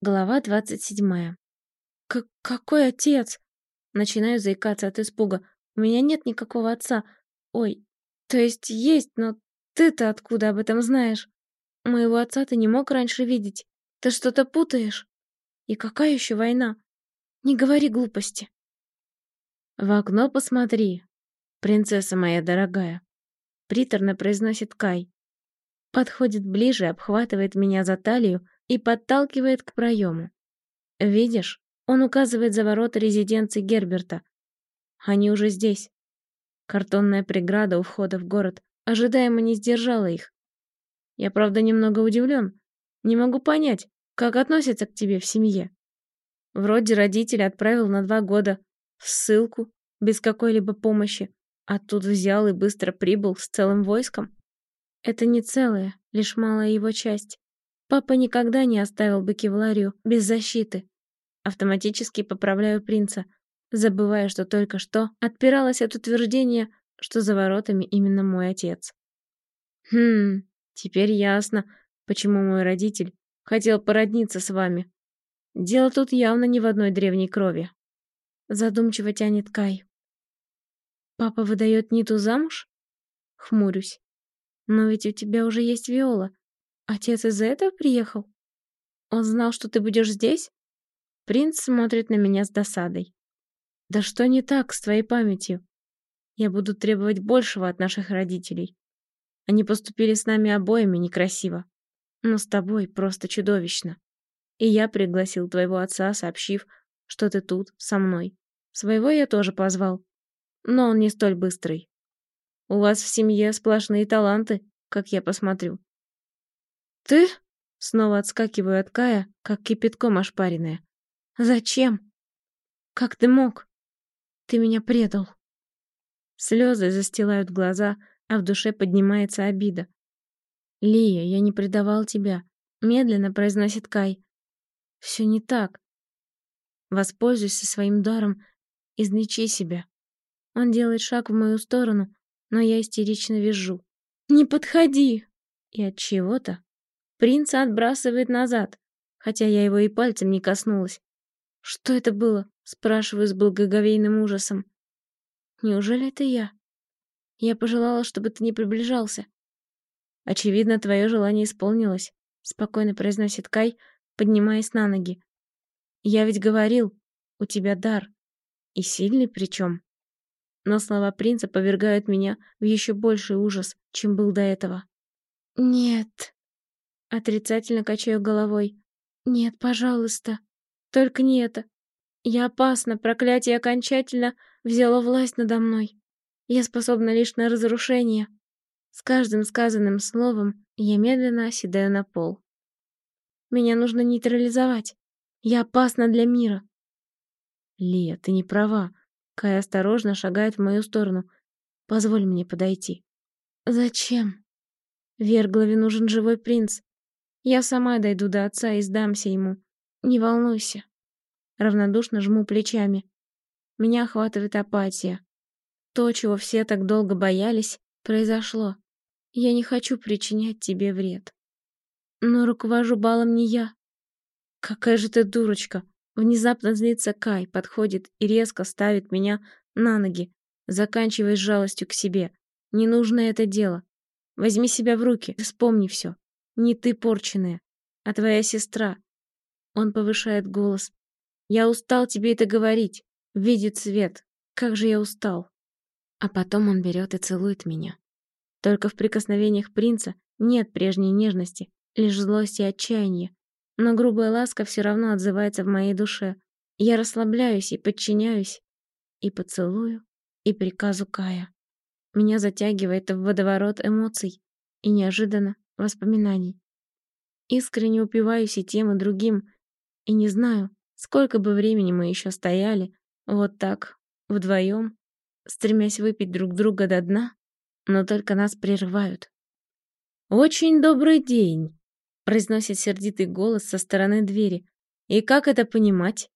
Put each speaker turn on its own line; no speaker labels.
Глава двадцать седьмая. Какой отец? Начинаю заикаться от испуга. У меня нет никакого отца. Ой, то есть есть, но ты-то откуда об этом знаешь? Моего отца ты не мог раньше видеть. Ты что-то путаешь. И какая еще война? Не говори глупости.
В окно посмотри, принцесса моя дорогая. Приторно произносит Кай. Подходит ближе, обхватывает меня за талию и подталкивает к проему. Видишь, он указывает за ворота резиденции Герберта. Они уже здесь. Картонная преграда у входа в город ожидаемо не сдержала их. Я, правда, немного удивлен. Не могу понять, как относятся к тебе в семье. Вроде родитель отправил на два года в ссылку, без какой-либо помощи, а тут взял и быстро прибыл с целым войском.
Это не целое, лишь малая его часть. Папа никогда не оставил бы Кевларию без защиты. Автоматически поправляю принца, забывая, что только что отпиралась от утверждения, что за воротами именно мой отец.
Хм, теперь ясно, почему мой родитель хотел породниться с вами. Дело тут явно не в одной древней крови.
Задумчиво тянет Кай. Папа выдает Ниту замуж? Хмурюсь. Но ведь у тебя уже есть Виола. Отец из-за этого приехал? Он знал, что ты будешь здесь? Принц смотрит на меня с досадой. Да что не так с твоей памятью? Я буду требовать большего от наших родителей. Они поступили с нами обоими некрасиво. Но с тобой просто чудовищно. И я пригласил твоего отца, сообщив, что ты тут, со мной. Своего я тоже позвал. Но он не столь быстрый. У вас в семье сплошные таланты, как я посмотрю. «Ты?» — снова отскакиваю от Кая, как кипятком ошпаренная. «Зачем? Как ты мог? Ты меня предал». Слезы застилают глаза, а в душе поднимается обида. «Лия, я не предавал тебя», — медленно произносит Кай. «Все не так. Воспользуйся своим даром, излечи себя». Он делает шаг в мою сторону, но я истерично вижу. «Не подходи!» И от чего-то Принца отбрасывает назад, хотя я его и пальцем не коснулась. «Что это было?» — спрашиваю с благоговейным ужасом. «Неужели это я? Я пожелала, чтобы ты не приближался». «Очевидно, твое желание исполнилось», — спокойно произносит Кай, поднимаясь на ноги. «Я ведь говорил, у тебя дар. И сильный причем». Но слова принца повергают меня в еще больший ужас, чем был до этого. «Нет», Отрицательно качаю головой. Нет, пожалуйста. Только не это. Я опасна, проклятие окончательно взяло власть надо мной. Я способна лишь на разрушение. С каждым сказанным словом я медленно оседаю на пол. Меня нужно нейтрализовать. Я опасна для мира.
Лия, ты не права. Кай осторожно шагает в мою сторону. Позволь мне подойти.
Зачем? Верглове нужен живой принц. Я сама дойду до отца и сдамся ему. Не волнуйся. Равнодушно жму плечами. Меня охватывает апатия. То, чего все так долго боялись, произошло. Я не хочу причинять тебе вред. Но руковожу балом не я. Какая же ты дурочка. Внезапно злится Кай, подходит и резко ставит меня на ноги, заканчивая с жалостью к себе. Не нужно это дело. Возьми себя в руки, вспомни все. Не ты порченная, а твоя сестра. Он повышает голос. Я устал тебе это говорить. Видит свет. Как же я устал. А потом он берет и целует меня. Только в прикосновениях принца нет прежней нежности, лишь злость и отчаяние. Но грубая ласка все равно отзывается в моей душе. Я расслабляюсь и подчиняюсь. И поцелую, и приказу Кая. Меня затягивает в водоворот эмоций. И неожиданно воспоминаний. Искренне упиваюсь и тем, и другим, и не знаю, сколько бы времени мы еще стояли, вот так, вдвоем, стремясь выпить друг друга до дна, но только нас прерывают. «Очень добрый день», — произносит сердитый голос со стороны двери. «И как это понимать?»